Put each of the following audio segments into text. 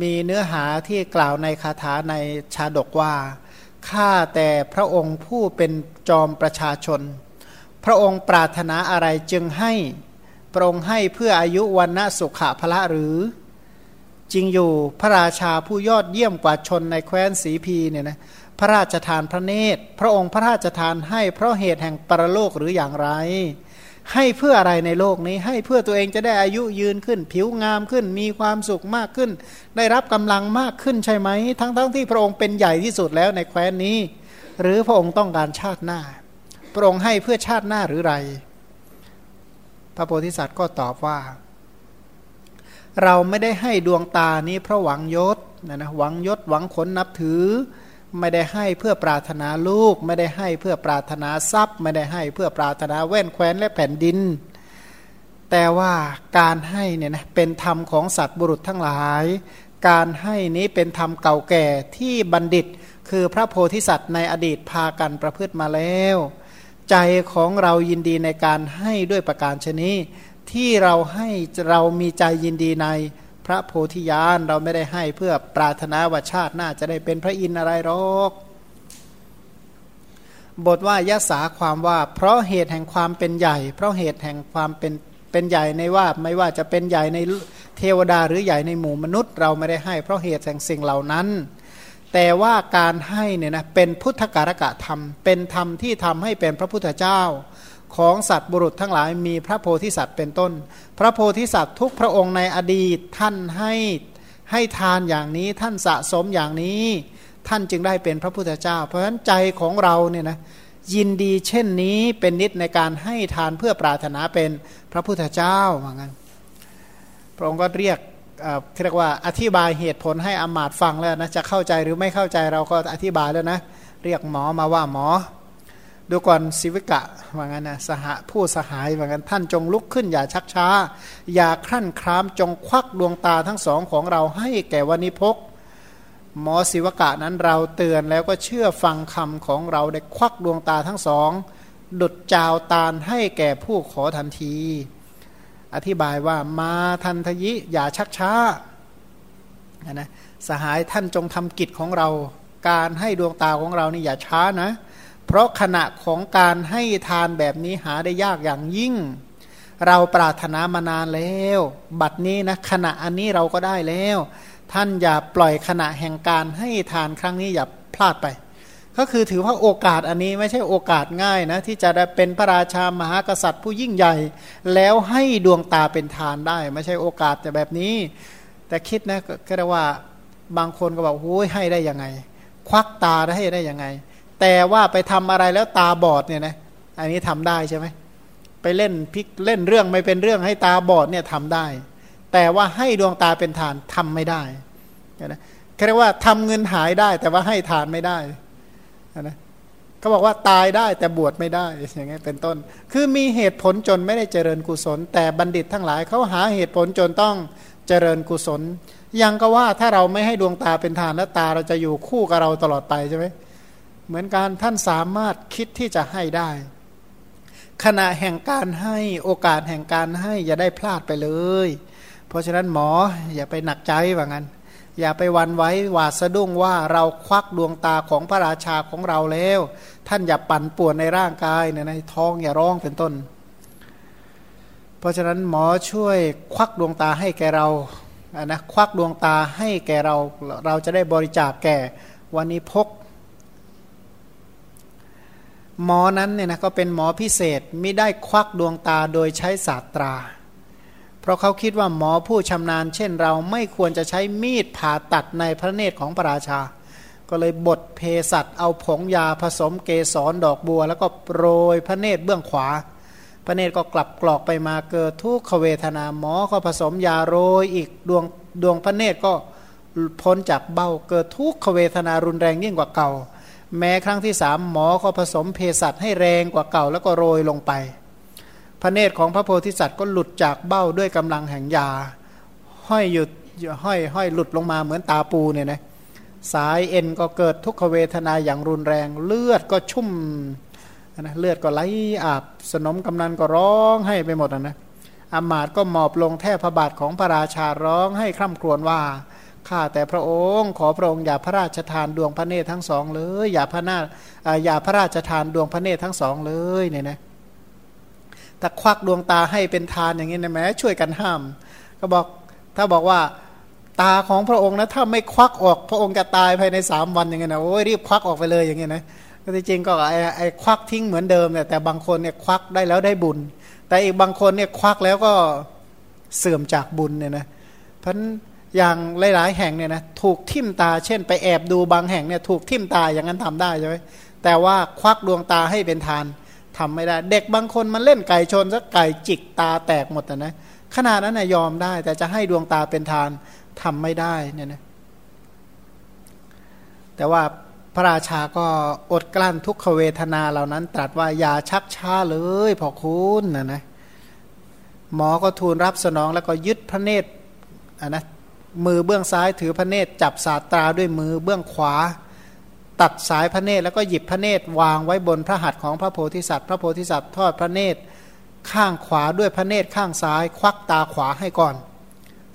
มีเนื้อหาที่กล่าวในคาถาในชาดกว่า ข้าแต่พระองค์ผู้เป็นจอมประชาชน พระองค์ปรารถนาอะไรจึงให้พระองค์ให้เพื่ออายุวันณะสุขะพละหรือ จริงอยู่พระราชาผู้ยอดเยี่ยมกว่าชนในแคว้นสีพีเนี่ยนะพระราชทานพระเนตร พระองค์พระราชทานให้เพราะเหตุแห่งปรโลกหรืออย่างไร ให้เพื่ออะไรในโลกนี้ ให้เพื่อตัวเองจะได้อายุยืนขึ้น ผิวงามขึ้น มีความสุขมากขึ้น ได้รับกำลังมากขึ้นใช่ไหม ทั้งๆทที่พระองค์เป็นใหญ่ที่สุดแล้วในแคว้นนี้ หรือพระองค์ต้องการชาติหน้า พระองค์ให้เพื่อชาติหน้าหรือไร พระโพธิสัตว์ก็ตอบว่า เราไม่ได้ให้ดวงตานี้เพราะหวังยศนะนะหวังยศหวังขนนับถือ ไม่ได้ให้เพื่อปรารถนาลูก ไม่ได้ให้เพื่อปรารถนาทรัพย์ ไม่ได้ให้เพื่อปรารถนาแว่นแคว้นและแผ่นดิน แต่ว่าการให้เนี่ยนะเป็นธรรมของสัตว์บุรุษทั้งหลาย การให้นี้เป็นธรรมเก่าแก่ที่บัณฑิต คือพระโพธิสัตว์ในอดีตพากันประพฤติมาแล้ว ใจของเรายินดีในการให้ด้วยประการชนีที่เราให้เรามีใจยินดีใน ระโพธิญาณเราไม่ได้ให้เพื่อปรารถนาว่าชาติหน้าจะได้เป็นพระอินทร์อะไรหรอกบทว่ายะสาความว่า เพราะเหตุแห่งความเป็นใหญ่ เพราะเหตุแห่งความเป็นเป็นใหญ่ในว่าไม่ว่าจะเป็นใหญ่ในเทวดาหรือใหญ่ในหมู่มนุษย์เราไม่ได้ให้ เพราะเหตุแห่งสิ่งเหล่านั้น แต่ว่าการให้เนี่ยนะเป็นพุทธการกะธรรม เป็นธรรมที่ทำให้เป็นพระพุทธเจ้า ของสัตว์บุรุษทั้งหลายมีพระโพธิสัตว์เป็นต้น พระโพธิสัตว์ทุกพระองค์ในอดีตท่านให้ให้ทานอย่างนี้ท่านสะสมอย่างนี้ ท่านจึงได้เป็นพระพุทธเจ้า เพราะฉะนั้นใจของเราเนี่ยนะยินดีเช่นนี้เป็นนิดในการให้ทานเพื่อปรารถนาเป็นพระพุทธเจ้าว่างั้นพระองค์ก็เรียกเรียกว่าอธิบายเหตุผลให้อมาตฟังแล้วนะจะเข้าใจหรือไม่เข้าใจเราก็อธิบายแล้วนะ เรียกหมอมาว่าหมอ ดูก่อนสิวิกะว่างั้นนะสหผู้สหายว่างั้นท่านจงลุกขึ้นอย่าชักช้า อย่าครั่นครามจงควักดวงตาทั้งสองของเราให้แก่วันิพกหมอศิวกะนั้นเราเตือนแล้วก็เชื่อฟังคำของเราได้ควักดวงตาทั้งสอง ดุดจาวตาลให้แก่ผู้ขอทันที อธิบายว่ามาทันทยิอย่าชักช้านะสหายท่านจงทำกิจของเรา การให้ดวงตาของเรานี่อย่าช้านะเพราะขณะของการให้ทานแบบนี้หาได้ยากอย่างยิ่ง เราปรารถนามานานแล้ว บัดนี้นะขณะอันนี้เราก็ได้แล้ว ท่านอย่าปล่อยขณะแห่งการให้ทานครั้งนี้อย่าพลาดไป ก็คือถือว่าโอกาสอันนี้ไม่ใช่โอกาสง่ายนะที่จะได้เป็นพระราชามหากษัตริย์ผู้ยิ่งใหญ่ แล้วให้ดวงตาเป็นทานได้ ไม่ใช่โอกาสแต่แบบนี้ แต่คิดนะก็ได้ว่าบางคนก็บอกโอ้ยให้ได้ยังไง ควักตาได้ให้ได้ยังไง แต่ว่าไปทำอะไรแล้วตาบอดเนี่ยนะอันนี้ทำได้ใช่ไหมไปเล่นพิกเล่นเรื่องไม่เป็นเรื่องให้ตาบอดเนี่ยทำได้ แต่ว่าให้ดวงตาเป็นฐานทำไม่ได้นะเรียกว่าทำเงินหายได้ แต่ว่าให้ทานไม่ได้นะเขาบอกว่าตายได้แต่บวชไม่ได้อย่างเงี้ยเป็นต้น คือมีเหตุผลจนไม่ได้เจริญกุศล แต่บัณฑิตทั้งหลายเขาหาเหตุผลจนต้องเจริญกุศล ยังก็ว่าถ้าเราไม่ให้ดวงตาเป็นทานแล้วตาเราจะอยู่คู่กับเราตลอดไปใช่ไหม เหมือนการท่านสามารถคิดที่จะให้ได้ ขณะแห่งการให้โอกาสแห่งการให้อย่าได้พลาดไปเลย เพราะฉะนั้นหมออย่าไปหนักใจว่างั้น อย่าไปวันไว้หวาดสะดุ้งว่าเราควักดวงตาของพระราชาของเราแล้ว ท่านอย่าปั่นป่วนในร่างกายเนี่ยในท้องอย่าร้องเป็นต้น เพราะฉะนั้นหมอช่วยควักดวงตาให้แกเราะนะควักดวงตาให้แกเราเราจะได้บริจาคแก่วันนี้พก หมอนั้นเนี่ยนะก็เป็นหมอพิเศษไม่ได้ควักดวงตาโดยใช้ศาสตรา เพราะเขาคิดว่าหมอผู้ชำนาญ เช่นเราไม่ควรจะใช้มีดผ่าตัดในพระเนตรของพระราชา ก็เลยบดเพสัตเอาผงยาผสมเกสรดอกบัว แล้วก็โรยพระเนตรเบื้องขวา พระเนตรก็กลับกรอกไปมาเกิดทุกขเวทนาหมอก็ผสมยาโรยอีกดวงดวงพระเนตรก็พ้นจากเบ้าเกิดทุกขเวทนารุนแรงยิ่งกว่าเก่า แม้ครั้งที่สามหมอก็ผสมเภสัชให้แรงกว่าเก่าแล้วก็โรยลงไป พระเนตรของพระโพธิสัตว์ก็หลุดจากเบ้าด้วยกำลังแห่งยา ห้อยหยุดห้อยห้อยหลุดลงมาเหมือนตาปูเนี่ยนะสายเอ็นก็เกิดทุกขเวทนาอย่างรุนแรง เลือดก็ชุ่มนะเลือดก็ไหลอาบสนมกำนันก็ร้องให้ไปหมดนะอามาตก็หมอบลงแทบพระบาทของพระราชาร้องให้คร่ำครวญว่า ข้าแต่พระองค์ขอพระองค์อย่าพระราชทานดวงพระเนตรทั้งสองเลย อย่าพระนาอย่าพระราชทานดวงพระเนตรทั้งสองเลยเนี่ยนะถ้าควักดวงตาให้เป็นทานอย่างนี้นะแม้ช่วยกันห้าม ก็บอกถ้าบอกว่าตาของพระองค์นะถ้าไม่ควักออกพระองค์จะตายภายในสามวันอย่างเงี้ยนะโอ้ยรีบควักออกไปเลยอย่างเงี้ยนะก็จริงก็ไอ้ไอ้ควักทิ้งเหมือนเดิมเนี่ยแต่บางคนเนี่ยควักได้แล้วได้บุญ แต่อีกบางคนเนี่ยควักแล้วก็เสื่อมจากบุญเนี่ยนะเพราะ อย่างหลาย ๆ แห่งเนี่ยนะถูกทิ่มตา เช่น ไปแอบดูบางแห่งเนี่ยถูกทิ่มตาอย่างนั้นทำได้ใช่ไหมแต่ว่าควักดวงตาให้เป็นทานทำไม่ได้ เด็กบางคนมันเล่นไก่ชนสักไก่จิกตาแตกหมดนะขนาดนั้นนะยอมได้ แต่จะให้ดวงตาเป็นทานทำไม่ได้เนี่ยนะแต่ว่าพระราชาก็อดกลั้นทุกขเวทนาเหล่านั้น ตรัสว่าอย่าชักช้าเลยพอคุณนะนะหมอก็ทูลรับสนองแล้วก็ยึดพระเนตรอะนะ มือเบื้องซ้ายถือพระเนตรจับสาตราด้วยมือเบื้องขวา ตัดสายพระเนตรแล้วก็หยิบพระเนตรวางไว้บนพระหัตถ์ของพระโพธิสัตว์ พระโพธิสัตว์ทอดพระเนตรข้างขวาด้วยพระเนตรข้างซ้าย ควักตาขวาให้ก่อน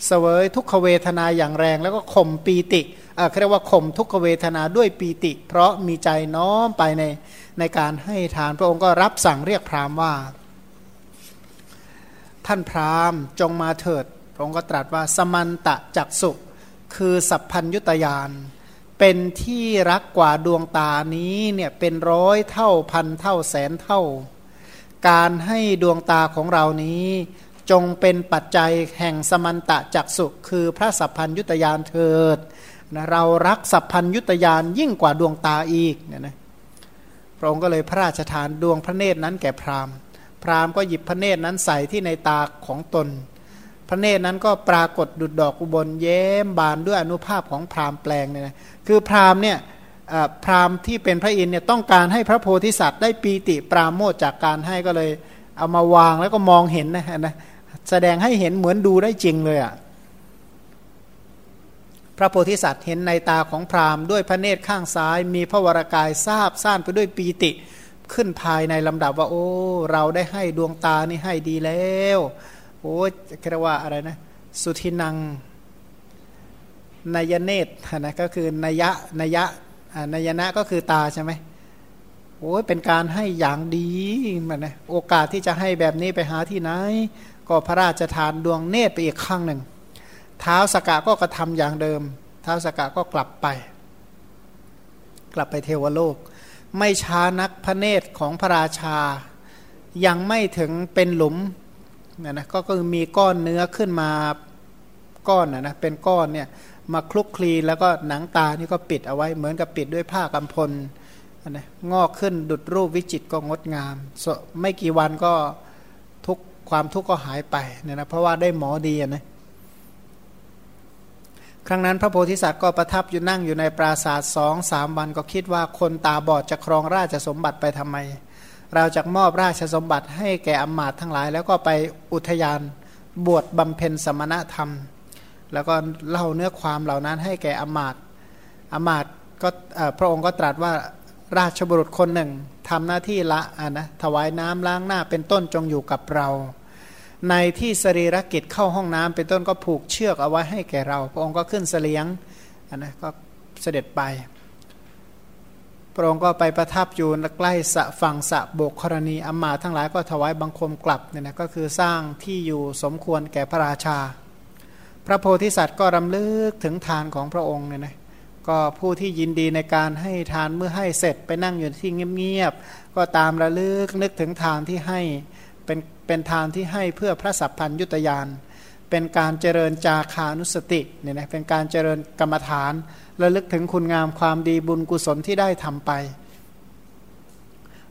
เสวยทุกขเวทนาอย่างแรงแล้วก็ข่มปีติอ่าเรียกว่าข่มทุกขเวทนาด้วยปีติ เพราะมีใจน้อมไปในในการให้ทานพระองค์ก็รับสั่งเรียกพราหมณ์ว่า ท่านพราหมณ์จงมาเถิด พระองค์ก็ตรัสว่าสมันตะจักสุคือสัพพัญยุตยานเป็นที่รักกว่าดวงตานี้เนี่ยเป็นร้อยเท่าพันเท่าแสนเท่า การให้ดวงตาของเรานี้จงเป็นปัจจัยแห่งสมันตะจักสุคือพระสัพพัญยุตยานเถิดนะเรารักสัพพัญยุตยานยิ่งกว่าดวงตาอีกเนี่ยนะพระองค์ก็เลยพระราชทานดวงพระเนตรนั้นแก่พราหมณ์ พราหมณ์ก็หยิบพระเนตรนั้นใส่ที่ในตาของตน พระเนตรนั้นก็ปรากฏดุดดอกอุบลเย้มบานด้วยอนุภาพของพราหมณ์แปลงเนี่ยนะคือพราหมณ์เนี่ยพราหมณ์ที่เป็นพระอินเนี่ยต้องการให้พระโพธิสัตว์ได้ปีติปราโมทจากการให้ก็เลยเอามาวางแล้วก็มองเห็นนะนะแสดงให้เห็นเหมือนดูได้จริงเลยอะ่ะพระโพธิสัตว์เห็นในตาของพราหมณ์ด้วยพระเนตรข้างซ้าย มีพระวรากายทราบซ่านไปด้วยปีติขึ้นภายในลำดับว่า โอ้ เราได้ให้ดวงตานี่ให้ดีแล้ว โอ้เรียกว่าอะไรนะสุทินังนายเนตนะก็คือนยะนยะนายนะก็คือตาใช่ไหมโอ้ยเป็นการให้อย่างดีมันนะโอกาสที่จะให้แบบนี้ไปหาที่ไหน ก็พระราชทานดวงเนตรไปอีกครั้งหนึ่ง เท้าสกะก็กระทำอย่างเดิม เท้าสกะก็กลับไป กลับไปเทวโลก ไม่ช้านักพระเนตรของพระราชา ยังไม่ถึงเป็นหลุม นะนะก็คือมีก้อนเนื้อขึ้นมาก้อนนะนะเป็นก้อนเนี่ยมาคลุกคลีแล้วก็หนังตานี่ก็ปิดเอาไว้เหมือนกับปิดด้วยผ้ากำพลนะงอกขึ้นดุดรูปวิจิตก็งดงาม ไม่กี่วันก็ทุกความทุกข์ก็หายไปเนี่ยนะเพราะว่าได้หมอดีนะครั้งนั้นพระโพธิสัตว์ก็ประทับอยู่นั่งอยู่ในปราสาทสองสามวันก็คิดว่าคนตาบอดจะครองราชสมบัติไปทำไม เราจะมอบราชสมบัติให้แก่อมาตทั้งหลาย แล้วก็ไปอุทยานบวชบำเพ็ญสมณธรรม แล้วก็เล่าเนื้อความเหล่านั้นให้แก่อมาตอมาตก็พระองค์ก็ตรัสว่าราชบุรุษคนหนึ่งทำหน้าที่ละะนะถวายน้ำล้างหน้าเป็นต้นจงอยู่กับเรา ในที่สรีรกิจเข้าห้องน้ำเป็นต้นก็ผูกเชือกเอาไว้ให้แก่เรา พระองค์ก็ขึ้นเสลียงะนะก็เสด็จไป พระองค์ก็ไปประทับอยู่ใกล้สะฝั่งสะโบกครณีอมาทั้งหลายก็ถวายบังคมกลับเนี่ยนะก็คือสร้างที่อยู่สมควรแก่พระราชา พระโพธิสัตว์ก็รำลึกถึงทานของพระองค์เนี่ยนะก็ผู้ที่ยินดีในการให้ทานเมื่อให้เสร็จไปนั่งอยู่ที่เงียบๆก็ตามระลึกนึกถึงทานที่ให้เป็นเป็นทานที่ให้เพื่อพระสัพพัญยุตยาน เป็นการเจริญจาคานุสติเนี่ยนะเป็นการเจริญกรรมฐานระลึกถึงคุณงามความดีบุญกุศลที่ได้ทำไป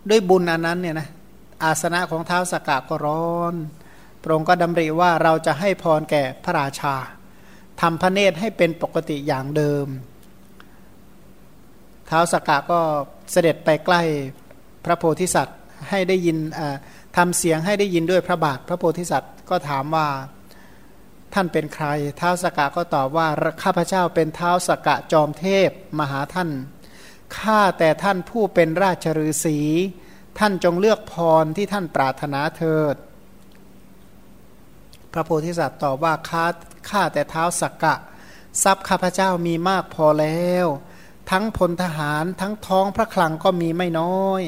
ด้วยบุญอันนั้นเนี่ยนะอาสนะของเท้าสกกะก็ร้อนพระองค์ก็ดำริว่าเราจะให้พรแก่พระราชาทำพระเนตรให้เป็นปกติอย่างเดิม เท้าสกกะก็เสด็จไปใกล้พระโพธิสัตว์ให้ได้ยินทำเสียงให้ได้ยินด้วยพระบาท พระโพธิสัตว์ก็ถามว่า ท่านเป็นใคร เท้าสกะก็ตอบว่าข้าพเจ้าเป็นเท้าสกะจอมเทพมหาท่านข้าแต่ท่านผู้เป็นราชฤาษีท่านจงเลือกพรที่ท่านปรารถนาเถิด พระโพธิสัตว์ตอบว่าข้าข้าแต่เท้าสกกะ ทรัพย์ข้าพเจ้ามีมากพอแล้ว ทั้งพลทหารทั้งท้องพระคลังก็มีไม่น้อย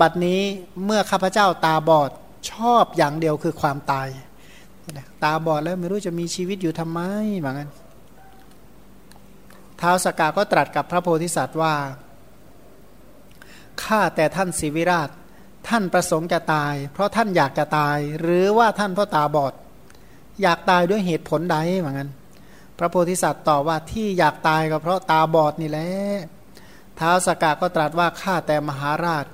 บัดนี้เมื่อข้าพเจ้าตาบอดชอบอย่างเดียวคือความตาย ตาบอดแล้วไม่รู้จะมีชีวิตอยู่ทำไมเหมือนกันท้าวสกาก็ตรัสกับพระโพธิสัตว์ว่าข้าแต่ท่านศิวิราช ท่านประสงค์จะตาย เพราะท่านอยากจะตาย หรือว่าท่านเพราะตาบอด อยากตายด้วยเหตุผลใดเหมือนกันพระโพธิสัตว์ตอบว่าที่อยากตายก็เพราะตาบอดนี่แหละท้าวสกาก็ตรัสว่าข้าแต่มหาราช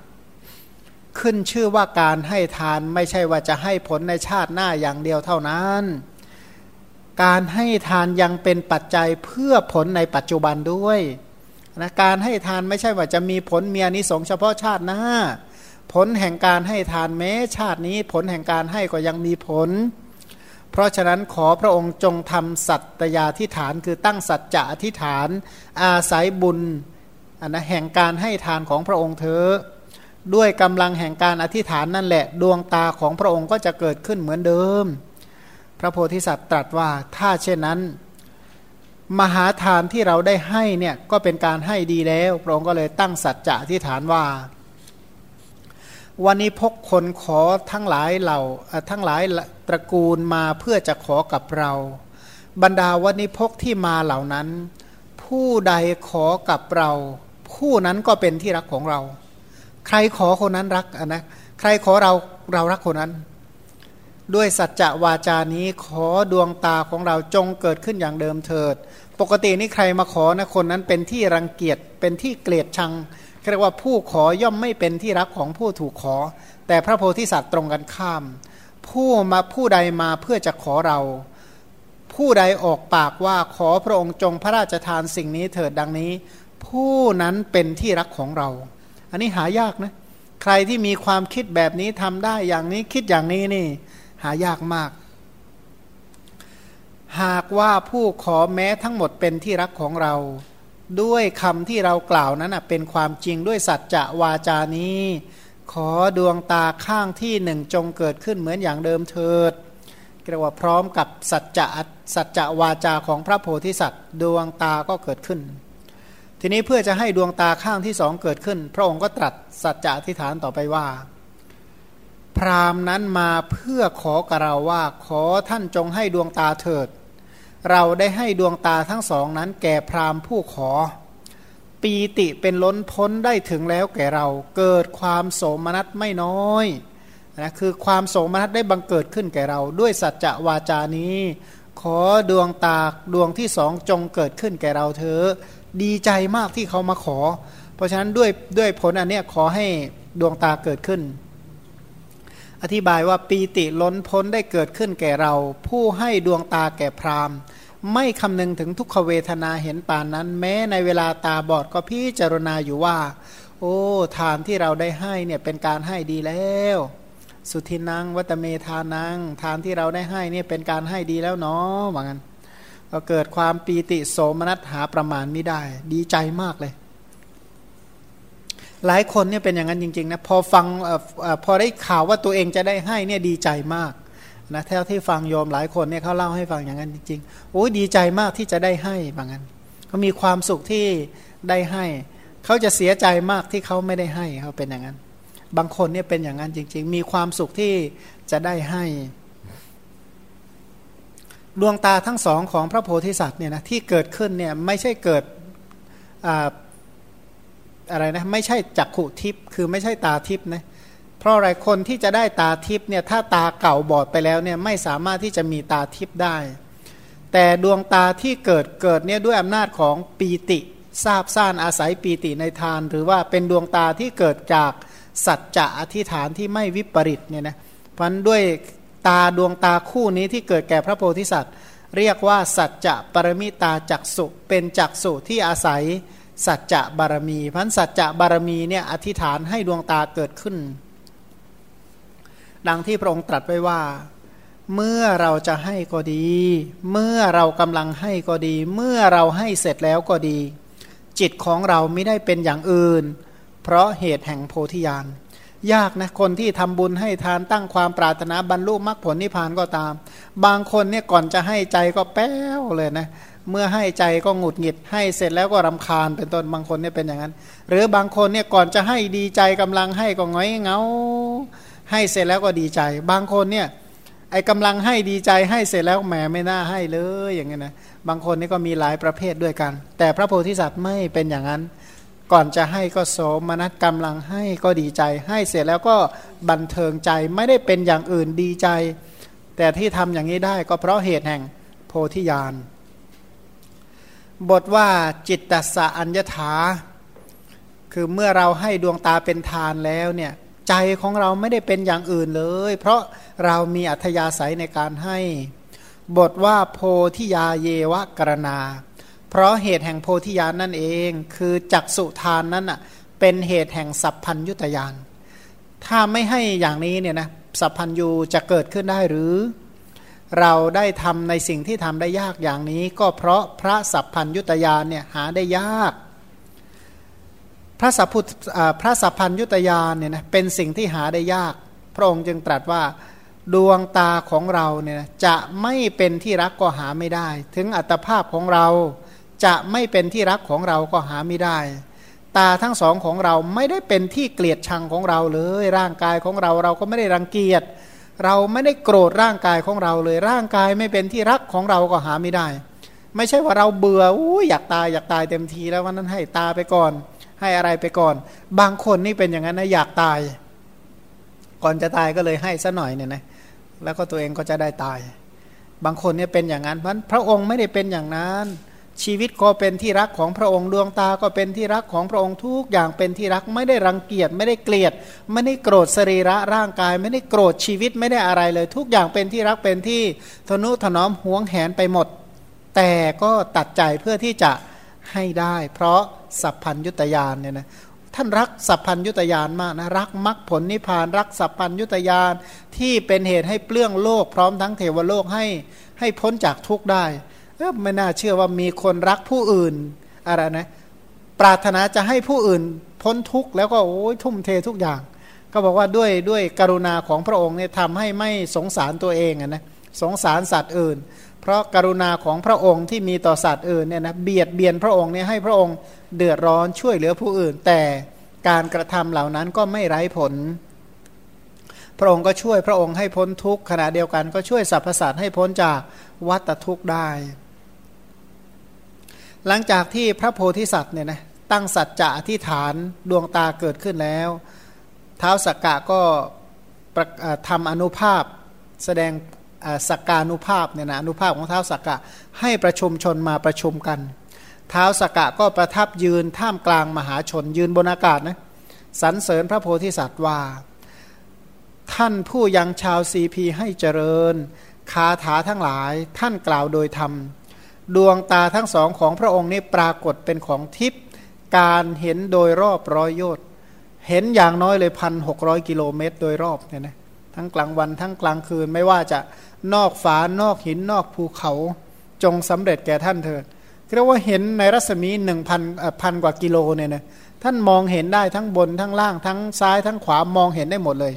ขึ้นชื่อว่าการให้ทานไม่ใช่ว่าจะให้ผลในชาติหน้าอย่างเดียวเท่านั้น การให้ทานยังเป็นปัจจัยเพื่อผลในปัจจุบันด้วยนะการให้ทานไม่ใช่ว่าจะมีผลเมียนิสงเฉพาะชาติหน้า ผลแห่งการให้ทานแม้ชาตินี้ ผลแห่งการให้ก็ยังมีผล เพราะฉะนั้นขอพระองค์จงทำสัตยาธิฐานคือตั้งสัจจะอธิฐาน อาศัยบุญอันนะแห่งการให้ทานของพระองค์เธอ ด้วยกำลังแห่งการอธิษฐานนั่นแหละ ดวงตาของพระองค์ก็จะเกิดขึ้นเหมือนเดิม พระโพธิสัตว์ตรัสว่าถ้าเช่นนั้น มหาทานที่เราได้ให้เนี่ยก็เป็นการให้ดีแล้ว พระองค์ก็เลยตั้งสัจจะที่ฐานว่า วันนี้พกคนขอทั้งหลายเหล่าทั้งหลายตระกูลมาเพื่อจะขอกับเรา บรรดาวันนี้พกที่มาเหล่านั้น ผู้ใดขอกับเรา ผู้นั้นก็เป็นที่รักของเรา ใครขอคนนั้นรักนะใครขอเราเรารักคนนั้น ด้วยสัจจะวาจานี้ขอดวงตาของเราจงเกิดขึ้นอย่างเดิมเถิด ปกตินี่ใครมาขอนะคนนั้นเป็นที่รังเกียจเป็นที่เกลียดชังเรียกว่าผู้ขอย่อมไม่เป็นที่รักของผู้ถูกขอ แต่พระโพธิสัตว์ตรงกันข้าม ผู้มาผู้ใดมาเพื่อจะขอเรา ผู้ใดออกปากว่าขอพระองค์จงพระราชทานสิ่งนี้เถิดดังนี้ ผู้นั้นเป็นที่รักของเรา อันนี้หายากนะใครที่มีความคิดแบบนี้ทำได้อย่างนี้คิดอย่างนี้นี่ หายากมาก หากว่าผู้ขอแม้ทั้งหมดเป็นที่รักของเรา ด้วยคำที่เรากล่าวนั้นเป็นความจริงด้วยสัจจะวาจานี้ ขอดวงตาข้างที่หนึ่งจงเกิดขึ้นเหมือนอย่างเดิมเถิดเรียกว่าพร้อมกับสัจจะสัจจะวาจาของพระโพธิสัตว์ ดวงตาก็เกิดขึ้น ทีนี้เพื่อจะให้ดวงตาข้างที่สองเกิดขึ้น พระองค์ก็ตรัสสัจจะอธิษฐานต่อไปว่า พรามนั้นมาเพื่อขอกับเราว่าขอท่านจงให้ดวงตาเถิด เราได้ให้ดวงตาทั้งสองนั้นแก่พรามผู้ขอ ปีติเป็นล้นพ้นได้ถึงแล้วแก่เราเกิดความโสมนัสไม่น้อยนะคือความโสมนัสได้บังเกิดขึ้นแก่เรา ด้วยสัจจะวาจานี้ ขอดวงตาดวงที่สองจงเกิดขึ้นแก่เราเถอะ ดีใจมากที่เขามาขอ เพราะฉะนั้นด้วยด้วยผลอันเนี้ยขอให้ดวงตาเกิดขึ้น อธิบายว่าปีติล้นพ้นได้เกิดขึ้นแก่เรา ผู้ให้ดวงตาแก่พราหมณ์ ไม่คำนึงถึงทุกขเวทนาเห็นป่านนั้น แม้ในเวลาตาบอดก็พิจารณาอยู่ว่า โอ้ทานที่เราได้ให้เนี่ยเป็นการให้ดีแล้วสุทินังวัตเมทานังทานที่เราได้ให้เนี่ยเป็นการให้ดีแล้วเนาะว่างั้น ก็เกิดความปีติโสมนัสหาประมาณไม่ได้ ดีใจมากเลย หลายคนเนี่ยเป็นอย่างนั้นจริงๆนะพอฟังอพอได้ข่าวว่าตัวเองจะได้ให้เนี่ยดีใจมากนะเท่าที่ฟังโยมหลายคนเนี่ยเขาเล่าให้ฟังอย่างนั้นจริงๆโอ้ยดีใจมากที่จะได้ให้บางงั้นเขามีความสุขที่ได้ให้เขาจะเสียใจมากที่เขาไม่ได้ให้เขาเป็นอย่างนั้น บางคนเนี่ยเป็นอย่างนั้นจริง ๆ มีความสุขที่จะได้ให้ ดวงตาทั้งสองของพระโพธิสัตว์เนี่ยนะที่เกิดขึ้นเนี่ยไม่ใช่เกิดอะไรนะไม่ใช่จักขุทิพย์คือไม่ใช่ตาทิพย์นะเพราะอะไรคนที่จะได้ตาทิพย์เนี่ยถ้าตาเก่าบอดไปแล้วเนี่ยไม่สามารถที่จะมีตาทิพย์ได้ แต่ดวงตาที่เกิดเกิดเนี่ยด้วยอำนาจของปีติทราบซ่านอาศัยปีติในทาน หรือว่าเป็นดวงตาที่เกิดจากสัจจะอธิษฐานที่ไม่วิปริตเนี่ยนะพันด้วย ตาดวงตาคู่นี้ที่เกิดแก่พระโพธิสัตว์ เรียกว่าสัจจะปรมิตาจักสุเป็นจักสุที่อาศัยสัจจะบารมีพันสัจจะบารมีเนี่ยอธิษฐานให้ดวงตาเกิดขึ้น ดังที่พระองค์ตรัสไว้ว่า เมื่อเราจะให้ก็ดี เมื่อเรากำลังให้ก็ดี เมื่อเราให้เสร็จแล้วก็ดี จิตของเราไม่ได้เป็นอย่างอื่น เพราะเหตุแห่งโพธิญาณ ยากนะคนที่ทำบุญให้ทานตั้งความปรารถนาบรรลุมรรคผลนิพพานก็ตาม บางคนเนี่ยก่อนจะให้ใจก็แป้วเลยนะเมื่อให้ใจก็หงุดหงิดให้เสร็จแล้วก็รำคาญเป็นต้นบางคนเนี่ยเป็นอย่างนั้น หรือบางคนเนี่ยก่อนจะให้ดีใจกำลังให้ก็ง้อยเงาให้เสร็จแล้วก็ดีใจ บางคนเนี่ยไอ้กำลังให้ดีใจให้เสร็จแล้วแหมไม่น่าให้เลยอย่างเงี้ยนะบางคนนี่ก็มีหลายประเภทด้วยกัน แต่พระโพธิสัตว์ไม่เป็นอย่างนั้น ก่อนจะให้ก็โสมนัสกำลังให้ก็ดีใจ ให้เสร็จแล้วก็บันเทิงใจไม่ได้เป็นอย่างอื่นดีใจ แต่ที่ทำอย่างนี้ได้ก็เพราะเหตุแห่งโพธิญาณบทว่าจิตตสะอัญญถา คือเมื่อเราให้ดวงตาเป็นทานแล้วเนี่ยใจของเราไม่ได้เป็นอย่างอื่นเลย เพราะเรามีอัธยาศัยในการให้ บทว่าโพธิยาเยวะกรณา เพราะเหตุแห่งโพธิญาณนั่นเอง คือจักสุทานนั้นอะเป็นเหตุแห่งสัพพัญยุตยานถ้าไม่ให้อย่างนี้เนี่ยนะสัพพัญยูจะเกิดขึ้นได้หรือ เราได้ทำในสิ่งที่ทำได้ยากอย่างนี้ ก็เพราะพระสัพพัญยุตยานเนี่ยหาได้ยาก พระสัพพุพระสัพพัญยุตยานเนี่ยนะเป็นสิ่งที่หาได้ยาก พระองค์จึงตรัสว่าดวงตาของเราเนี่ยจะไม่เป็นที่รักก็หาไม่ได้ ถึงอัตภาพของเรา จะไม่เป็นที่รักของเราก็หาไม่ได้ ตาทั้งสองของเราไม่ได้เป็นที่เกลียดชังของเราเลย ร่างกายของเราเราก็ไม่ได้รังเกียจ เราไม่ได้โกรธร่างกายของเราเลย ร่างกายไม่เป็นที่รักของเราก็หาไม่ได้ ไม่ใช่ว่าเราเบื่ออู้อยากตายอยากตายเต็มทีแล้ววันนั้นให้ตาไปก่อน ให้อะไรไปก่อน บางคนนี่เป็นอย่างนั้นนะอยากตาย ก่อนจะตายก็เลยให้ซะหน่อยเนี่ยนะแล้วก็ตัวเองก็จะได้ตาย บางคนเนี่ยเป็นอย่างนั้นเพราะพระองค์ไม่ได้เป็นอย่างนั้น ชีวิตก็เป็นที่รักของพระองค์ดวงตาก็เป็นที่รักของพระองค์ทุกอย่างเป็นที่รักไม่ได้รังเกียจไม่ได้เกลียด ไม่ได้โกรธสรีระร่างกาย ไม่ได้โกรธชีวิตไม่ได้อะไรเลย ทุกอย่างเป็นที่รักเป็นที่ทนุถนอมห่วงแหนไปหมด แต่ก็ตัดใจเพื่อที่จะให้ได้ เพราะสัพพัญยุตยานเนี่ยนะท่านรักสัพพัญยุตยานมากนะรักมรรคผลนิพพานรักสัพพัญยุตยานที่เป็นเหตุให้เปลื้องโลก พร้อมทั้งเทวโลกให้ให้พ้นจากทุกข์ได้ ไม่น่าเชื่อว่ามีคนรักผู้อื่นอะไรนะ ปรารถนาจะให้ผู้อื่นพ้นทุกข์แล้วก็โอ้ยทุ่มเททุกอย่าง ก็บอกว่าด้วยด้วยกรุณาของพระองค์เนี่ยทำให้ไม่สงสารตัวเองนะสงสารสัตว์อื่น เพราะกรุณาของพระองค์ที่มีต่อสัตว์อื่นเนี่ยนะเบียดเบียนพระองค์เนี่ยให้พระองค์เดือดร้อนช่วยเหลือผู้อื่น แต่การกระทำเหล่านั้นก็ไม่ไร้ผล พระองค์ก็ช่วยพระองค์ให้พ้นทุกข์ขณะเดียวกันก็ช่วยสรรพสัตว์ให้พ้นจากวัฏทุกข์ได้ หลังจากที่พระโพธิสัตว์เนี่ยนะตั้งสัจจะอธิษฐานดวงตาเกิดขึ้นแล้วเท้าสักกะก็ทำอนุภาพแสดงสักการุภาพเนี่ยนะอนุภาพของเท้าสักกะให้ประชุมชนมาประชุมกัน เท้าสักกะก็ประทับยืนท่ามกลางมหาชนยืนบนอากาศนะสรรเสริญพระโพธิสัตว์ว่า ท่านผู้ยังชาวซีพีให้เจริญ คาถาทั้งหลายท่านกล่าวโดยธรรม ดวงตาทั้งสองของพระองค์นี้ปรากฏเป็นของทิพย์การเห็นโดยรอบร้อยโยชน์เห็นอย่างน้อยเลยพันหกร้อยกิโลเมตรโดยรอบเนี่ยนะทั้งกลางวันทั้งกลางคืนไม่ว่าจะนอกฝานอกหินนอกภูเขาจงสำเร็จแก่ท่านเถิดเรียกว่าเห็นในรัศมีหนึ่งพันพันกว่ากิโลเนี่ยนะท่านมองเห็นได้ทั้งบนทั้งล่างทั้งซ้ายทั้งขวามองเห็นได้หมดเลย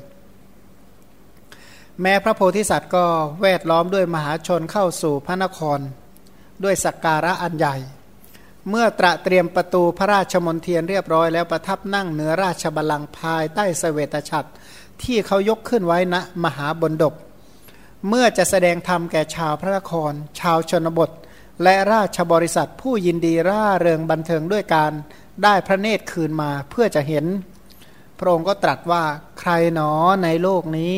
แม้พระโพธิสัตว์ก็แวดล้อมด้วยมหาชนเข้าสู่พระนคร ด้วยสักการะอันใหญ่ เมื่อตระเตรียมประตูพระราชมนเทียนเรียบร้อยแล้วประทับนั่งเหนือราชบัลลังก์ภายใต้สเสวตฉัตรที่เขายกขึ้นไว้ณนะมหาบนดบเมื่อจะแสดงธรรมแก่ชาวพระนคร ชาวชนบท และราชบริษัทผู้ยินดีร่าเริงบันเทิงด้วยการได้พระเนตรคืนมาเพื่อจะเห็น พระองค์ก็ตรัสว่าใครหนอในโลกนี้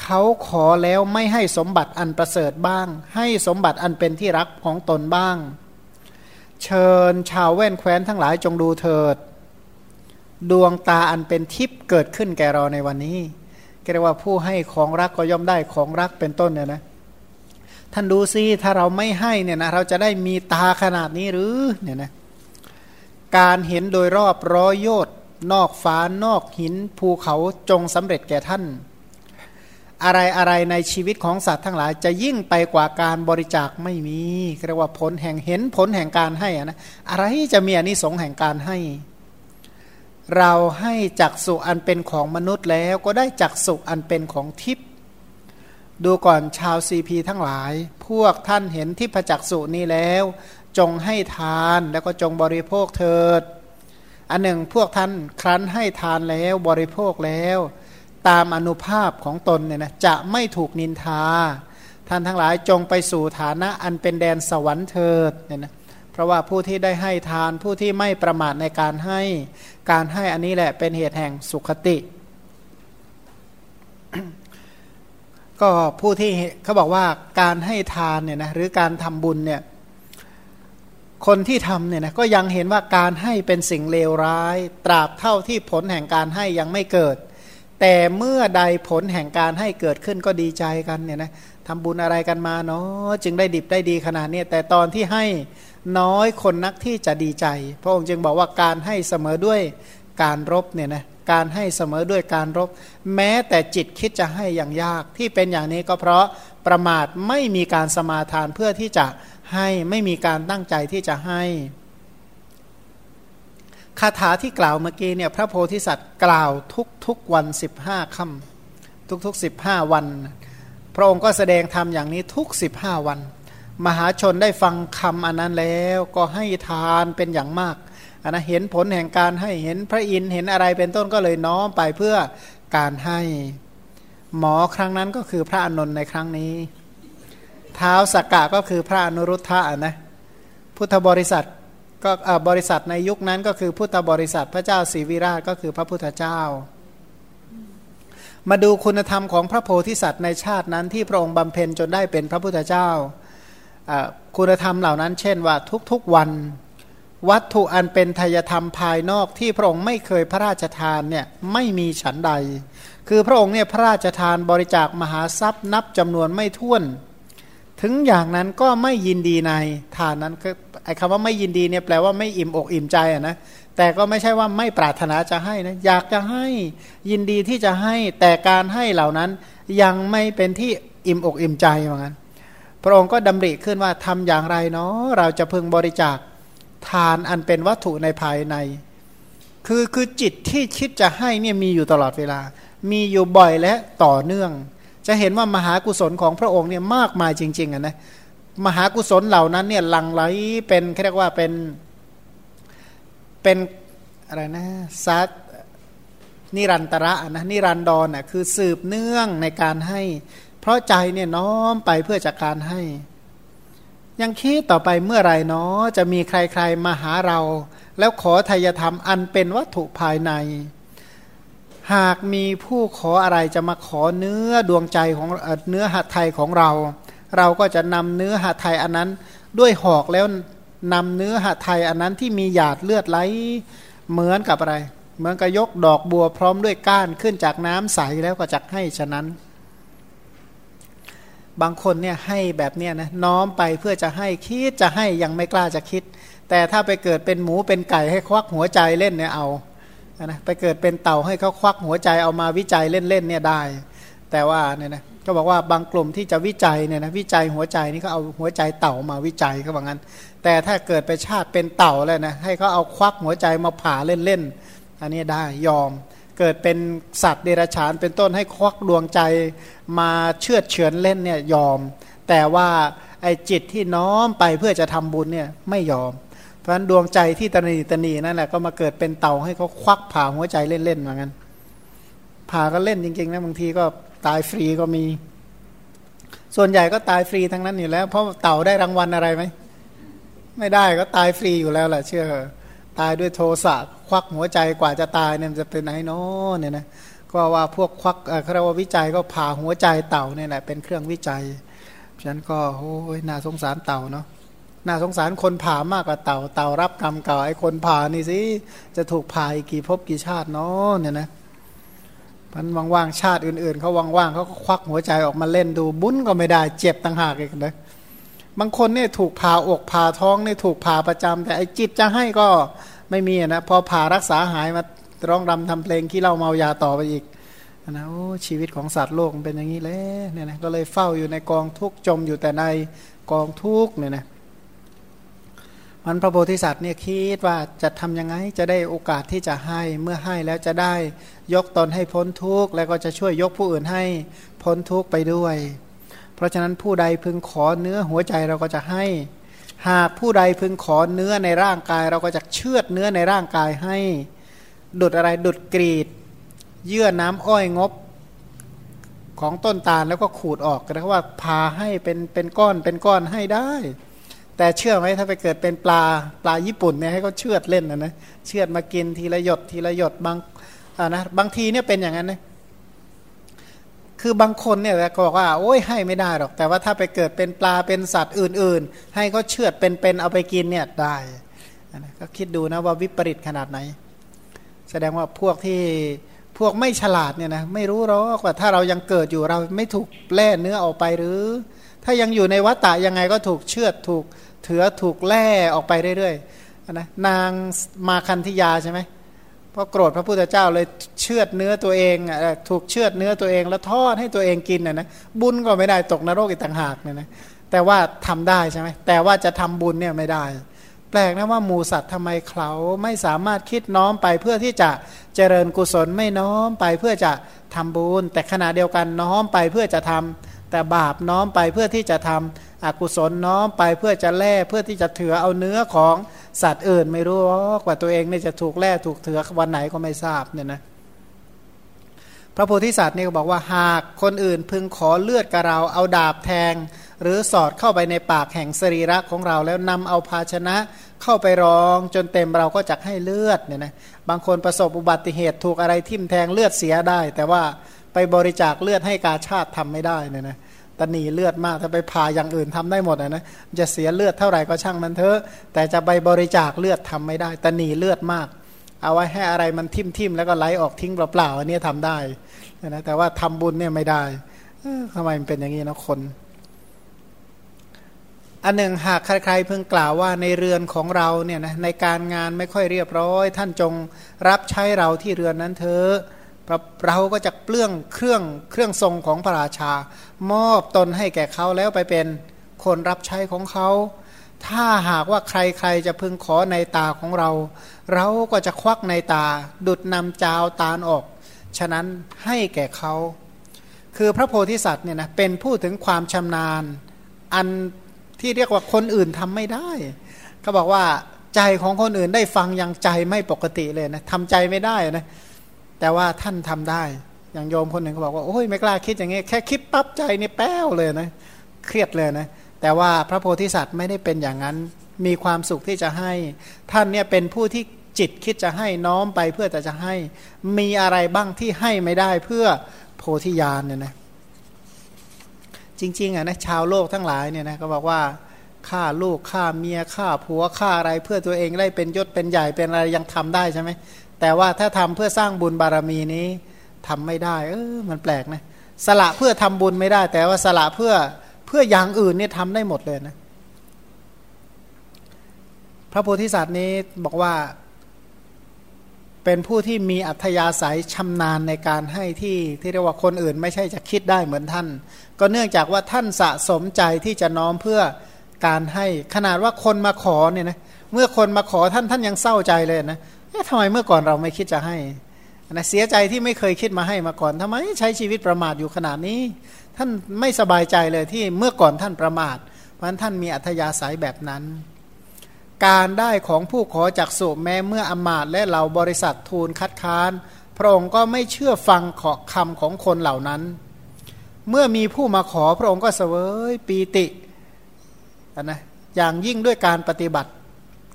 เขาขอแล้วไม่ให้สมบัติอันประเสริฐบ้าง ให้สมบัติอันเป็นที่รักของตนบ้าง เชิญชาวแว่นแคว้นทั้งหลายจงดูเถิด ดวงตาอันเป็นทิพย์เกิดขึ้นแก่เราในวันนี้เรียกว่าผู้ให้ของรักก็ย่อมได้ของรักเป็นต้นเนี่ยนะท่านดูซิถ้าเราไม่ให้เนี่ยนะเราจะได้มีตาขนาดนี้หรือเนี่ยนะการเห็นโดยรอบร้อยโยต์นอกฟ้านอกหินภูเขาจงสำเร็จแก่ท่าน อะไรอะไรในชีวิตของสัตว์ทั้งหลาย จะยิ่งไปกว่าการบริจาคไม่มีเรียกว่าผลแห่งเห็นผลแห่งการให้นะอะไรจะมีอนิสงส์แห่งการให้ เราให้จักสุอันเป็นของมนุษย์แล้วก็ได้จักสุอันเป็นของทิพย์ดูก่อนชาวซีพีทั้งหลาย พวกท่านเห็นทิพจักสุนี้แล้ว จงให้ทานแล้วก็จงบริโภคเถิด อันหนึ่งพวกท่านครั้นให้ทานแล้วบริโภคแล้ว ตามอนุภาพของตนเนี่ยนะจะไม่ถูกนินทา ท่านทั้งหลายจงไปสู่ฐานะอันเป็นแดนสวรรค์เถิดเนี่ยนะเพราะว่าผู้ที่ได้ให้ทานผู้ที่ไม่ประมาทในการให้การให้อันนี้แหละเป็นเหตุแห่งสุขติ ก็ผู้ที่เขาบอกว่าการให้ทานเนี่ยนะหรือการทำบุญเนี่ยคนที่ทำเนี่ยนะก็ยังเห็นว่าการให้เป็นสิ่งเลวร้าย ตราบเท่าที่ผลแห่งการให้ยังไม่เกิด แต่เมื่อใดผลแห่งการให้เกิดขึ้นก็ดีใจกันเนี่ยนะทำบุญอะไรกันมาเนาะจึงได้ดิบได้ดีขนาดนี้แต่ตอนที่ให้น้อยคนนักที่จะดีใจ พระองค์จึงบอกว่าการให้เสมอด้วยการรบเนี่ยนะการให้เสมอด้วยการรบ แม้แต่จิตคิดจะให้อย่างยากที่เป็นอย่างนี้ก็เพราะประมาทไม่มีการสมาทานเพื่อที่จะให้ไม่มีการตั้งใจที่จะให้ คาถาที่กล่าวเมื่อกี้เนี่ยพระโพธิสัตว์กล่าวทุกทุกวันสิบห้าคำทุกทุกสิบห้าวัน พระองค์ก็แสดงธรรมอย่างนี้ทุกสิบห้าวัน มหาชนได้ฟังคำอันนั้นแล้วก็ให้ทานเป็นอย่างมากอันนะเห็นผลแห่งการให้เห็นพระอินทร์เห็นอะไรเป็นต้นก็เลยน้อมไปเพื่อการให้หมอครั้งนั้นก็คือพระอนนท์ในครั้งนี้ เท้าสักกะก็คือพระอนุรุทธะนะพุทธบริษัท ก็บริษัทในยุคนั้นก็คือพุทธบริษัทพระเจ้าศรีวิราชก็คือพระพุทธเจ้า มาดูคุณธรรมของพระโพธิสัตว์ในชาตินั้นที่พระองค์บำเพ็ญจนได้เป็นพระพุทธเจ้า คุณธรรมเหล่านั้น เช่นว่าทุกๆวันวัตถุอันเป็นทายธรรมภายนอกที่พระองค์ไม่เคยพระราชทานเนี่ยไม่มีฉันใด คือพระองค์เนี่ยพระราชทานบริจาคมหาทรัพย์นับจำนวนไม่ถ้วน ถึงอย่างนั้นก็ไม่ยินดีในทานนั้นก็ไอ้คำว่าไม่ยินดีเนี่ยแปลว่าไม่อิ่มอกอิ่มใจอะนะแต่ก็ไม่ใช่ว่าไม่ปรารถนาจะให้นะอยากจะให้ยินดีที่จะให้แต่การให้เหล่านั้นยังไม่เป็นที่อิ่มอกอิ่มใจเหมือนกันพระองค์ก็ดำริขึ้นว่าทำอย่างไรเนาะเราจะพึงบริจาคทานอันเป็นวัตถุในภายใน คือคือจิตที่คิดจะให้เนี่ยมีอยู่ตลอดเวลา มีอยู่บ่อยและต่อเนื่อง จะเห็นว่ามหากุศลของพระองค์เนี่ยมากมายจริงๆอะนะมหากุศลเหล่านั้นเนี่ยหลั่งไหลเป็นเรียกว่าเป็นเป็นอะไรนะซัดนิรันตระนะนิรันดรน่ะคือสืบเนื่องในการให้ เพราะใจเนี่ยน้อมไปเพื่อจากการให้ ยังคิดต่อไปเมื่อไรเนาะจะมีใครๆมาหาเรา แล้วขอทายธรรมอันเป็นวัตถุภายใน หากมีผู้ขออะไรจะมาขอเนื้อดวงใจของเนื้อหัตไทยของเรา เราก็จะนำเนื้อหัตไทยอันนั้น ด้วยหอกแล้วนำเนื้อหัตไทยอันนั้นที่มีหยาดเลือดไหลเหมือนกับอะไร เหมือนกับยกดอกบัวพร้อมด้วยก้านขึ้นจากน้ำใสแล้วก็จะให้ฉะนั้น บางคนเนี่ยให้แบบเนี้ยนะน้อมไปเพื่อจะให้คิดจะให้ยังไม่กล้าจะคิด แต่ถ้าไปเกิดเป็นหมูเป็นไก่ให้ควักหัวใจเล่นเนี่ยเอา นะไปเกิดเป็นเต่าให้เขาควักหัวใจเอามาวิจัยเล่นๆเนี่ยได้ แต่ว่าเนี่ยนะก็บอกว่าบางกลุ่มที่จะวิจัยเนี่ยนะวิจัยหัวใจนี่เขาเอาหัวใจเต่ามาวิจัยเขาบอกงั้น แต่ถ้าเกิดไปชาติเป็นเต่าแล้วนะให้เขาเอาควักหัวใจมาผ่าเล่นๆอันนี้ได้ยอมเกิดเป็นสัตว์เดรัจฉานเป็นต้นให้ควักดวงใจมาเชื่อเฉือนเล่นเนี่ยยอม แต่ว่าไอ้จิตที่น้อมไปเพื่อจะทำบุญเนี่ยไม่ยอม เพราะฉะนั้นดวงใจที่ตนีตนีนั่นแหละก็มาเกิดเป็นเต่าให้เขาควักผ่าหัวใจเล่นๆเหมือนกันผ่าก็เล่นจริงๆนะบางทีก็ตายฟรีก็มี ส่วนใหญ่ก็ตายฟรีทั้งนั้นอยู่แล้ว เพราะเต่าได้รางวัลอะไรไหมไม่ได้ก็ตายฟรีอยู่แล้วแหละเชื่อตายด้วยโทสะควักหัวใจกว่าจะตายเนี่ยจะเป็นไหนเนาะเนี่ยนะก็ว่าพวกควักเขาเรียกว่าวิจัยก็ผ่าหัวใจเต่าเนี่ยแหละเป็นเครื่องวิจัยฉะนั้นก็โอ้ยน่าสงสารเต่าเนาะ น่าสงสารคนผ่ามากกว่าเต่าเต่ารับกรรมเก่าไอ้คนผ่านี่สิจะถูกผ่ากี่ภพกี่ชาติเนาะเนี่ยนะมันว่างๆชาติอื่นๆเขาว่างๆเขาก็ควักหัวใจออกมาเล่นดูบุ้นก็ไม่ได้เจ็บต่างหากอีกนะบางคนเนี่ยถูกผ่าอกผ่าท้องเนี่ยถูกผ่าประจำแต่ไอ้จิตจะให้ก็ไม่มีนะพอผ่ารักษาหายมาร้องรำทำเพลงขี้เล่าเมายาต่อไปอีกนะโอ้ชีวิตของสัตว์โลกมันเป็นอย่างนี้แล้วเนี่ยนะก็เลยเฝ้าอยู่ในกองทุกจมอยู่แต่ในกองทุกเนี่ยนะ มันพระโพธิสัตว์เนี่ยคิดว่าจะทำยังไงจะได้โอกาสที่จะให้เมื่อให้แล้วจะได้ยกตนให้พ้นทุกข์แล้วก็จะช่วยยกผู้อื่นให้พ้นทุกข์ไปด้วย เพราะฉะนั้นผู้ใดพึงขอเนื้อหัวใจเราก็จะให้ หากผู้ใดพึงขอเนื้อในร่างกาย เราก็จะเชือดเนื้อในร่างกายให้ ดุดอะไรดุดกรีด เยื่อน้ำอ้อยงบของต้นตาลแล้วก็ขูดออกก็เรียกว่าพาให้เป็นเป็นก้อนเป็นก้อนให้ได้ แต่เชื่อไหมถ้าไปเกิดเป็นปลาปลาญี่ปุ่นเนี่ยให้เขาเชือดเล่นนะนะเชือดมากินทีละหยดทีละหยดบางนะบางทีเนี่ยเป็นอย่างนั้นนะคือบางคนเนี่ยก็บอกว่าโอ้ยให้ไม่ได้หรอก แต่ว่าถ้าไปเกิดเป็นปลาเป็นสัตว์อื่น ๆ ให้เขาเชือดเป็นๆเอาไปกินเนี่ยได้นะก็คิดดูนะว่าวิปริตขนาดไหน แสดงว่าพวกที่พวกไม่ฉลาดเนี่ยนะไม่รู้หรอกว่าถ้าเรายังเกิดอยู่เราไม่ถูกแล่เนื้อออกไปหรือ ถ้ายังอยู่ในวัฏฏะยังไงก็ถูกเชือดถูก เถือถูกแล่ออกไปเรื่อยๆนะนางมาคันธิยาใช่ไหมเพราะโกรธพระพุทธเจ้าเลยเชือดเนื้อตัวเองถูกเชือดเนื้อตัวเองแล้วทอดให้ตัวเองกินนะนะบุญก็ไม่ได้ตกนรกอีกต่างหากเนี่ยนะแต่ว่าทำได้ใช่ไหมแต่ว่าจะทำบุญเนี่ยไม่ได้ แปลกนะว่าหมูสัตว์ทำไมเขาไม่สามารถคิดน้อมไปเพื่อที่จะเจริญกุศลไม่น้อมไปเพื่อจะทำบุญ แต่ขณะเดียวกันน้อมไปเพื่อจะทำแต่บาปน้อมไปเพื่อที่จะทำ อกุศลน้อมไปเพื่อจะแล่เพื่อที่จะเถือเอาเนื้อของสัตว์อื่นไม่รู้ว่าตัวเองเนี่ยจะถูกแล่ถูกเถือวันไหนก็ไม่ทราบเนี่ยนะพระโพธิสัตว์นี่ก็บอกว่าหากคนอื่นพึงขอเลือดกับเราเอาดาบแทง หรือสอดเข้าไปในปากแห่งสรีระของเราแล้วนำเอาภาชนะเข้าไปรองจนเต็มเราก็จะให้เลือดเนี่ยนะบางคนประสบอุบัติเหตุถูกอะไรทิ่มแทงเลือดเสียได้ แต่ว่าไปบริจาคเลือดให้กาชาติทำไม่ได้เนี่ยนะ ตนีเลือดมาก ถ้าไปผ่าอย่างอื่นทำได้หมดนะจะเสียเลือดเท่าไหร่ก็ช่างมันเถอะแต่จะไปบริจาคเลือดทำไม่ได้ ตนีเลือดมาก เอาไว้ให้อะไรมันทิ่มทิมแล้วก็ไหลออกทิ้งเปล่าๆอันนี้ทำได้นะแต่ว่าทำบุญเนี่ยไม่ได้ทำไมมันเป็นอย่างนี้นะคน อันหนึ่งหากใครๆเพิ่งกล่าวว่าในเรือนของเราเนี่ยนะในการงานไม่ค่อยเรียบร้อย ท่านจงรับใช้เราที่เรือนนั้นเถอะ เราก็จะเปลื้องเครื่องเครื่องทรงของพระราชา มอบตนให้แก่เขาแล้วไปเป็นคนรับใช้ของเขา ถ้าหากว่าใครๆจะพึงขอในตาของเรา เราก็จะควักในตา ดุดนำจาวตาลออก ฉะนั้นให้แก่เขา คือพระโพธิสัตว์เนี่ยนะเป็นผู้ถึงความชำนาญ อันที่เรียกว่าคนอื่นทำไม่ได้เขาบอกว่าใจของคนอื่นได้ฟังยังใจไม่ปกติเลยนะทำใจไม่ได้นะ แต่ว่าท่านทำได้ อย่างโยมคนหนึ่งเขาบอกว่าโอ้ยไม่กล้าคิดอย่างงี้แค่คิดปั๊บใจนี่แป้วเลยนะเครียดเลยนะแต่ว่าพระโพธิสัตว์ไม่ได้เป็นอย่างนั้นมีความสุขที่จะให้ ท่านเนี่ยเป็นผู้ที่จิตคิดจะให้น้อมไปเพื่อแต่จะให้มีอะไรบ้างที่ให้ไม่ได้เพื่อโพธิญาณเนี่ยนะจริงๆอะนะชาวโลกทั้งหลายเนี่ยนะก็บอกว่าฆ่าลูกฆ่าเมียฆ่าผัวฆ่าอะไรเพื่อตัวเองได้เป็นยศเป็นใหญ่เป็นอะไรยังทำได้ใช่ไหม แต่ว่าถ้าทำเพื่อสร้างบุญบารมีนี้ทำไม่ได้ เออมันแปลกนะสละเพื่อทำบุญไม่ได้ แต่ว่าสละเพื่อเพื่ออย่างอื่นเนี่ยทำได้หมดเลยนะพระโพธิสัตว์นี้บอกว่า เป็นผู้ที่มีอัธยาศัยชำนาญในการให้ที่ที่เรียกว่าคนอื่น ไม่ใช่จะคิดได้เหมือนท่าน ก็เนื่องจากว่าท่านสะสมใจที่จะน้อมเพื่อการให้ขนาดว่าคนมาขอเนี่ยนะเมื่อคนมาขอท่านท่านยังเศร้าใจเลยนะ ทำไมเมื่อก่อนเราไม่คิดจะให้นะเสียใจที่ไม่เคยคิดมาให้มาก่อนทำไมใช้ชีวิตประมาทอยู่ขนาดนี้ ท่านไม่สบายใจเลยที่เมื่อก่อนท่านประมาท เพราะท่านมีอัธยาศัยแบบนั้น การได้ของผู้ขอจากสุแม้เมื่ออมาตและเหล่าบริษัททูลคัดค้าน พระองค์ก็ไม่เชื่อฟังขอคำของคนเหล่านั้น เมื่อมีผู้มาขอพระองค์ก็เสวยปีตินะอย่างยิ่งด้วยการปฏิบัติ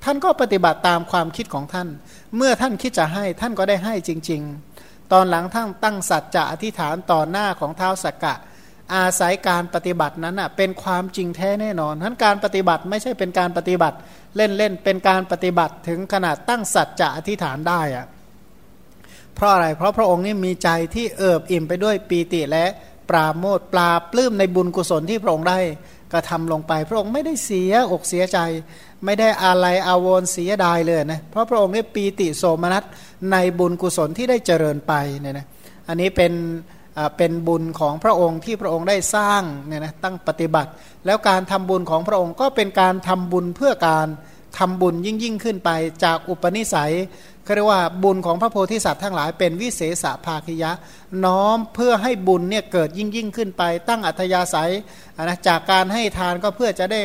ท่านก็ปฏิบัติตามความคิดของท่าน เมื่อท่านคิดจะให้ท่านก็ได้ให้จริง ๆ ตอนหลังท่านตั้งสัจจะอธิษฐานต่อหน้าของเท้าสักกะ อาศัยการปฏิบัตินั้นอะเป็นความจริงแท้แน่นอนทั้นการปฏิบัติไม่ใช่เป็นการปฏิบัติ เล่นๆเป็นการปฏิบัติถึงขนาดตั้งสัจจะอธิษฐานได้อะเพราะอะไรเพราะพระองค์นี่มีใจที่เอิบอิ่มไปด้วยปีติและปราโมทปลาปลื้มในบุญกุศลที่พระองค์ได้กระทำลงไป พระองค์ไม่ได้เสียอกเสียใจ ไม่ได้อะไรอาวรเสียดายเลยนะเพราะพระองค์ได้ปีติโสมนัสในบุญกุศลที่ได้เจริญไปเนี่ยนะอันนี้เป็นเป็นบุญของพระองค์ที่พระองค์ได้สร้างเนี่ยนะตั้งปฏิบัติ แล้วการทำบุญของพระองค์ก็เป็นการทำบุญเพื่อการทำบุญยิ่งยิ่งขึ้นไปจากอุปนิสัย เขาเรียกว่าบุญของพระโพธิสัตว์ทั้งหลายเป็นวิเศษภาคยะ น้อมเพื่อให้บุญเนี่ยเกิดยิ่งยิ่งขึ้นไป ตั้งอัธยาศัยนะจากการให้ทานก็เพื่อจะได้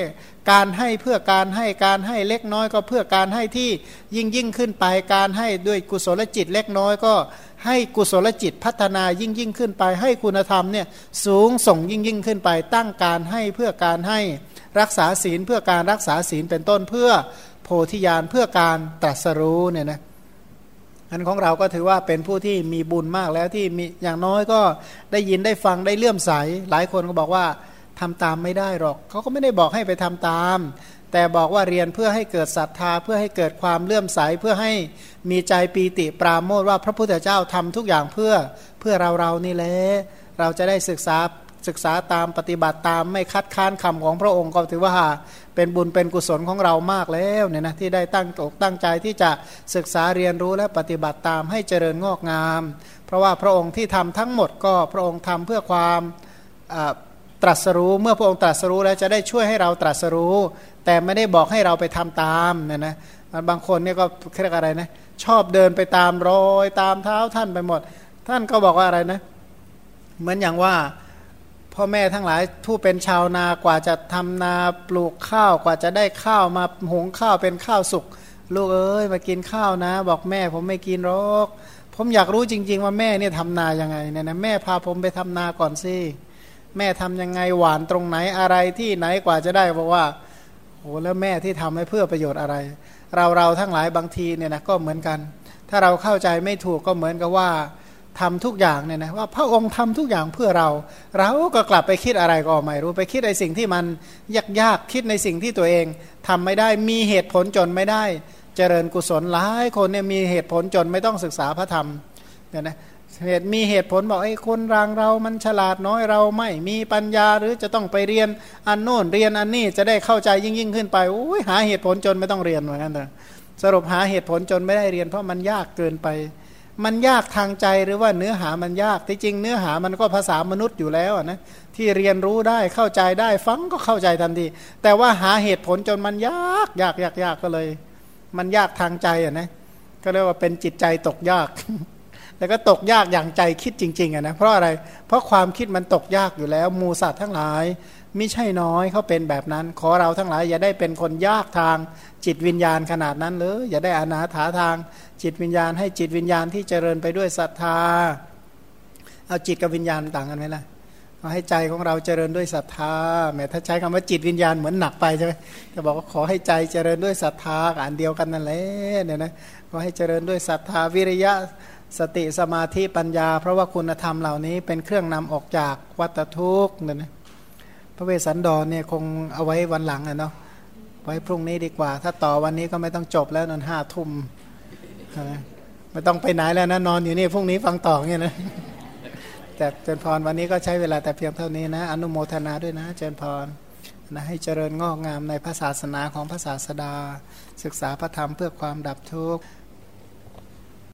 การให้เพื่อการให้การให้เล็กน้อยก็เพื่อการให้ที่ยิ่งยิ่งขึ้นไป การให้ด้วยกุศลจิตเล็กน้อยก็ให้กุศลจิตพัฒนายิ่งยิ่งขึ้นไป ให้คุณธรรมเนี่ยสูงส่งยิ่งยิ่งขึ้นไป ตั้งการให้เพื่อการให้รักษาศีลเพื่อการรักษาศีลเป็นต้นเพื่อโพธิญาณเพื่อการตรัสรู้เนี่ยนะ อันของเราก็ถือว่าเป็นผู้ที่มีบุญมากแล้วที่มีอย่างน้อยก็ได้ยินได้ฟังได้เลื่อมใส หลายคนก็บอกว่าทำตามไม่ได้หรอก เขาก็ไม่ได้บอกให้ไปทำตาม แต่บอกว่าเรียนเพื่อให้เกิดศรัทธา เพื่อให้เกิดความเลื่อมใส เพื่อให้มีใจปีติปราโมทว่าพระพุทธเจ้าทำทุกอย่างเพื่อเพื่อเราเรานี่แหละเราจะได้ศึกษาศึกษาตามปฏิบัติตามไม่คัดค้านคำของพระองค์ก็ถือว่า เป็นบุญเป็นกุศลของเรามากแล้วเนี่ยนะที่ได้ตั้งอกตั้งใจที่จะศึกษาเรียนรู้และปฏิบัติตามให้เจริญงอกงาม เพราะว่าพระองค์ที่ทำทั้งหมดก็พระองค์ทำเพื่อความตรัสรู้เมื่อพระองค์ตรัสรู้แล้วจะได้ช่วยให้เราตรัสรู้ แต่ไม่ได้บอกให้เราไปทำตามเนี่ยนะบางคนเนี่ยก็เรียกอะไรนะชอบเดินไปตามรอยตามเท้าท่านไปหมด ท่านก็บอกว่าอะไรนะเหมือนอย่างว่า พ่อแม่ทั้งหลายผู้เป็นชาวนากว่าจะทำนาปลูกข้าวกว่าจะได้ข้าวมาหุงข้าวเป็นข้าวสุก ลูกเอ้ยมากินข้าวนะ บอกแม่ผมไม่กินหรอกผมอยากรู้จริง ๆ ว่าแม่เนี่ยทำนายังไงเนี่ยนะแม่พาผมไปทำนาก่อนสิแม่ทํำยังไงหวานตรงไหนอะไรที่ไหนกว่าจะได้บอกว่าโอ้แล้วแม่ที่ทำให้เพื่อประโยชน์อะไร เราเราทั้งหลายบางทีเนี่ยนะก็เหมือนกัน ถ้าเราเข้าใจไม่ถูกก็เหมือนกับว่า ทำทุกอย่างเนี่ยนะว่าพระองค์ทำทุกอย่างเพื่อเรา เราก็กลับไปคิดอะไรก็ไม่รู้ไปคิดในสิ่งที่มันยากยากคิดในสิ่งที่ตัวเองทำไม่ได้มีเหตุผลจนไม่ได้ เจริญกุศลหลายคนเนี่ยมีเหตุผลจนไม่ต้องศึกษาพระธรรมเนี่ยนะเหตุมีเหตุผลบอกไอ้คนรางเรามันฉลาดน้อยเราไม่มีปัญญาหรือจะต้องไปเรียนอันโน่นเรียนอันนี้จะได้เข้าใจยิ่งยิ่งขึ้นไปโอ้ยหาเหตุผลจนไม่ต้องเรียนเหมือนกันเลยสรุปหาเหตุผลจนไม่ได้เรียนเพราะมันยากเกินไป มันยากทางใจหรือว่าเนื้อหามันยากที่จริงเนื้อหามันก็ภาษามนุษย์อยู่แล้วนะที่เรียนรู้ได้เข้าใจได้ฟังก็เข้าใจทันที แต่ว่าหาเหตุผลจนมันยากยากยากยากก็เลย มันยากทางใจอะนะก็เรียกว่าเป็นจิตใจตกยากแต่ก็ตกยากอย่างใจคิดจริงๆอะนะเพราะอะไร เพราะความคิดมันตกยากอยู่แล้ว มูสัตว์ทั้งหลาย มิใช่น้อยเขาเป็นแบบนั้น ขอเราทั้งหลายอย่าได้เป็นคนยากทางจิตวิญญาณขนาดนั้นเลยอย่าได้อนาถาทางจิตวิญญาณ ให้จิตวิญญาณที่เจริญไปด้วยศรัทธา เอาจิตกับวิญญาณต่างกันไหมล่ะเอาให้ใจของเราเจริญด้วยศรัทธาแม้ถ้าใช้คำว่าจิตวิญญาณเหมือนหนักไปใช่ไหมจะบอกว่าขอให้ใจเจริญด้วยศรัทธาอันเดียวกันนั่นแหละเนี่ยนะขอให้เจริญด้วยศรัทธาวิริยะสติสมาธิปัญญา เพราะว่าคุณธรรมเหล่านี้เป็นเครื่องนำออกจากวัฏทุกข์เนี่ยนะ พระเวสสันดรเนี่ยคงเอาไว้วันหลังอะเนาะไว้พรุ่งนี้ดีกว่า ถ้าต่อวันนี้ก็ไม่ต้องจบแล้วนอนห้าทุ่มไม่ต้องไปไหนแล้วนะนอนอยู่นี่พรุ่งนี้ฟังต่อเงี้ยนะแต่เจริญพรวันนี้ก็ใช้เวลาแต่เพียงเท่านี้นะ อนุโมทนาด้วยนะเจริญพรนะให้เจริญงอกงามในพระศาสนาของพระศาสดา ศึกษาพระธรรมเพื่อความดับทุกข์